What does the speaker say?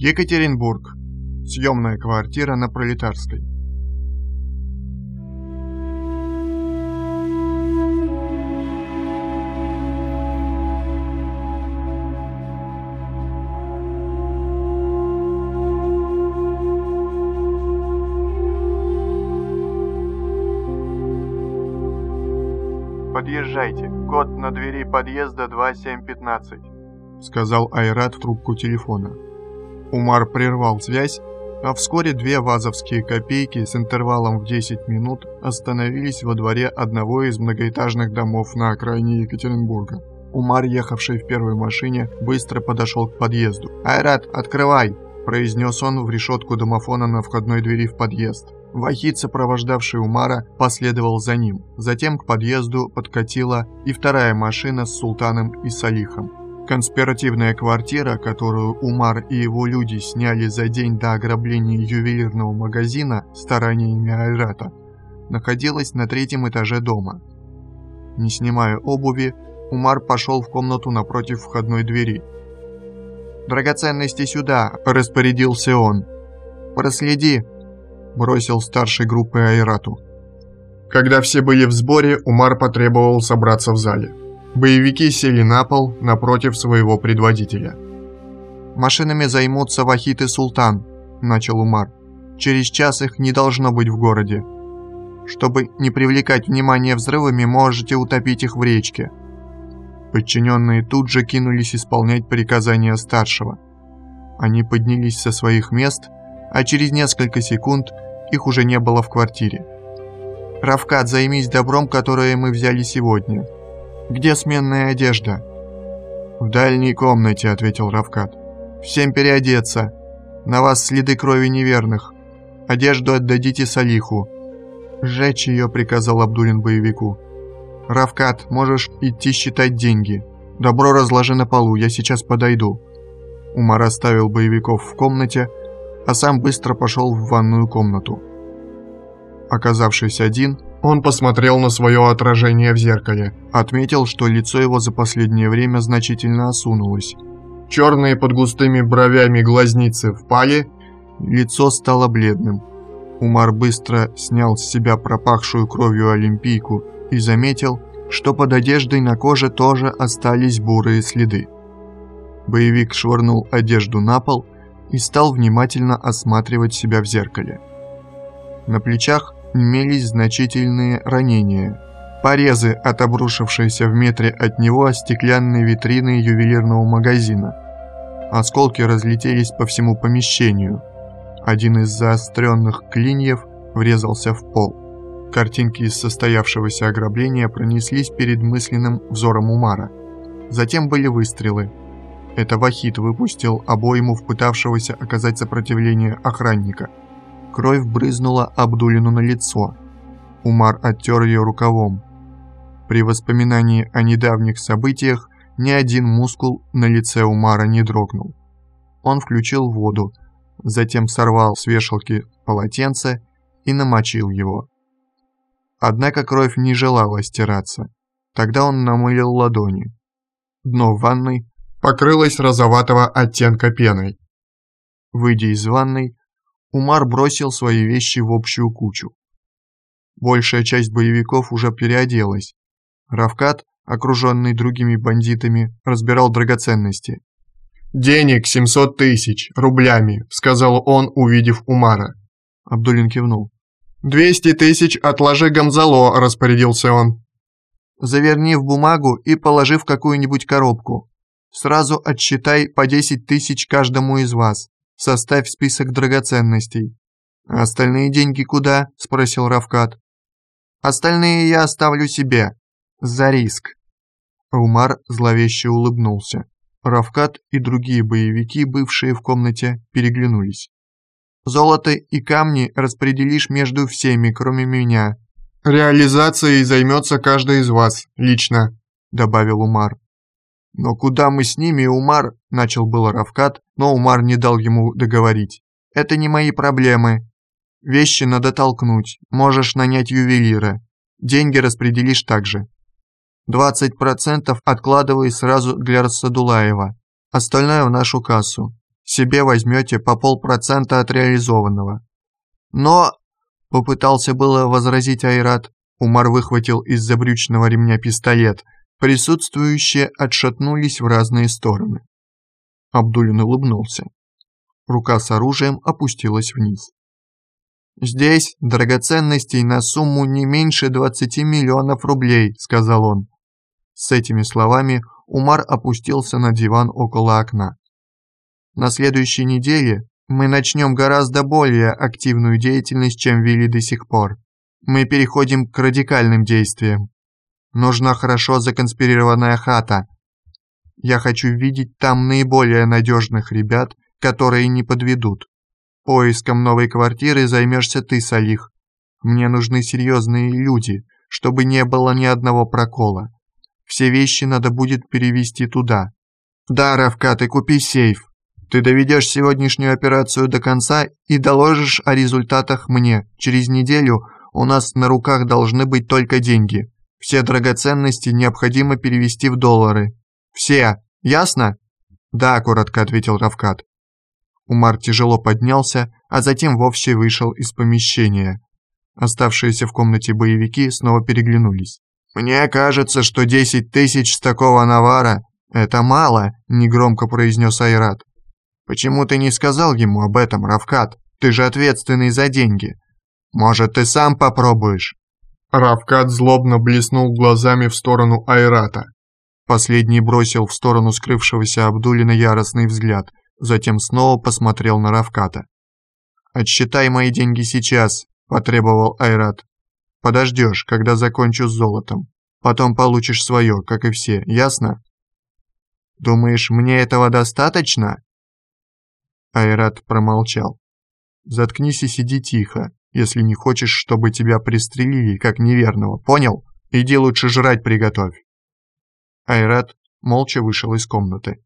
Екатеринбург. Съемная квартира на Пролетарской. «Подъезжайте. Код на двери подъезда 2715», — сказал Айрат в трубку телефона. Умар прервал связь, а вскоре две вазовские копейки с интервалом в 10 минут остановились во дворе одного из многоэтажных домов на окраине Екатеринбурга. Умар, ехавший в первой машине, быстро подошел к подъезду. «Айрат, открывай!» – произнес он в решетку домофона на входной двери в подъезд. Вахид, сопровождавший Умара, последовал за ним. Затем к подъезду подкатила и вторая машина с Султаном и Салихом. Конспиративная квартира, которую Умар и его люди сняли за день до ограбления ювелирного магазина стараниями Айрата, находилась на третьем этаже дома. Не снимая обуви, Умар пошел в комнату напротив входной двери. «Драгоценности сюда!» – распорядился он. «Проследи!» бросил старшей группы Айрату. Когда все были в сборе, Умар потребовал собраться в зале. Боевики сели на пол напротив своего предводителя. «Машинами займутся Вахид и Султан», – начал Умар. «Через час их не должно быть в городе. Чтобы не привлекать внимание взрывами, можете утопить их в речке». Подчиненные тут же кинулись исполнять приказания старшего. Они поднялись со своих мест, а через несколько секунд – их уже не было в квартире. «Равкат, займись добром, которое мы взяли сегодня. Где сменная одежда?» «В дальней комнате», — ответил Равкат. «Всем переодеться. На вас следы крови неверных. Одежду отдадите Салиху». «Сжечь ее», — приказал Абдулин боевику. «Равкат, можешь идти считать деньги. Добро разложи на полу, я сейчас подойду». Умар оставил боевиков в комнате, а сам быстро пошел в ванную комнату. Оказавшись один, он посмотрел на свое отражение в зеркале, отметил, что лицо его за последнее время значительно осунулось. Черные под густыми бровями глазницы впали, лицо стало бледным. Умар быстро снял с себя пропахшую кровью олимпийку и заметил, что под одеждой на коже тоже остались бурые следы. Боевик швырнул одежду на пол и стал внимательно осматривать себя в зеркале. На плечах имелись значительные ранения. Порезы от обрушившейся в метре от него стеклянной витрины ювелирного магазина. Осколки разлетелись по всему помещению. Один из заостренных клиньев врезался в пол. Картинки из состоявшегося ограбления пронеслись перед мысленным взором Умара. Затем были выстрелы, это Вахид выпустил обойму в пытавшегося оказать сопротивление охранника. Кровь брызнула Абдулину на лицо. Умар оттер ее рукавом. При воспоминании о недавних событиях ни один мускул на лице Умара не дрогнул. Он включил воду, затем сорвал с вешалки полотенце и намочил его. Однако кровь не желала стираться. Тогда он намылил ладони. Дно ванной покрылась розоватого оттенка пеной. Выйдя из ванной, Умар бросил свои вещи в общую кучу. Большая часть боевиков уже переоделась. Равкат, окруженный другими бандитами, разбирал драгоценности. «Денег 700 тысяч, рублями», — сказал он, увидев Умара. Абдулин кивнул. «Двести тысяч отложи Гамзало», — распорядился он. «Заверни в бумагу и положи в какую-нибудь коробку. Сразу отсчитай по 10 тысяч каждому из вас. Составь список драгоценностей. А остальные деньги куда? Спросил Равкат. Остальные я оставлю себе. За риск. Умар зловеще улыбнулся. Равкат и другие боевики, бывшие в комнате, переглянулись. «Золото и камни распределишь между всеми, кроме меня. Реализацией займется каждый из вас, лично», — добавил Умар. «Но куда мы с ними, Умар?» – начал было Равкат, но Умар не дал ему договорить. «Это не мои проблемы. Вещи надо толкнуть, можешь нанять ювелира. Деньги распределишь также. 20% откладывай сразу для Рассадулаева, остальное в нашу кассу. Себе возьмете по полпроцента от реализованного. Но, попытался было возразить Айрат, Умар выхватил из забрючного ремня пистолет. Присутствующие отшатнулись в разные стороны. Абдулин улыбнулся. Рука с оружием опустилась вниз. «Здесь драгоценностей на сумму не меньше 20 миллионов рублей», — сказал он. С этими словами Умар опустился на диван около окна. «На следующей неделе мы начнем гораздо более активную деятельность, чем вели до сих пор. Мы переходим к радикальным действиям. Нужна хорошо законспирированная хата. Я хочу видеть там наиболее надежных ребят, которые не подведут. Поиском новой квартиры займешься ты, Салих. Мне нужны серьезные люди, чтобы не было ни одного прокола. Все вещи надо будет перевести туда. Да, Равка, ты купи сейф. Ты доведешь сегодняшнюю операцию до конца и доложишь о результатах мне. Через неделю у нас на руках должны быть только деньги. Все драгоценности необходимо перевести в доллары. Все. Ясно? Да, коротко ответил Равкат. Умар тяжело поднялся, а затем вовсе вышел из помещения. Оставшиеся в комнате боевики снова переглянулись. «Мне кажется, что десять тысяч с такого навара – это мало», – негромко произнес Айрат. «Почему ты не сказал ему об этом, Равкат? Ты же ответственный за деньги. Может, ты сам попробуешь?» Равкат злобно блеснул глазами в сторону Айрата. Последний бросил в сторону скрывшегося Абдулина яростный взгляд, затем снова посмотрел на Равката. «Отсчитай мои деньги сейчас», – потребовал Айрат. «Подождешь, когда закончу с золотом. Потом получишь свое, как и все, ясно?» «Думаешь, мне этого достаточно?» Айрат промолчал. «Заткнись и сиди тихо, если не хочешь, чтобы тебя пристрелили, как неверного, понял? Иди лучше жрать приготовь». Айрат молча вышел из комнаты.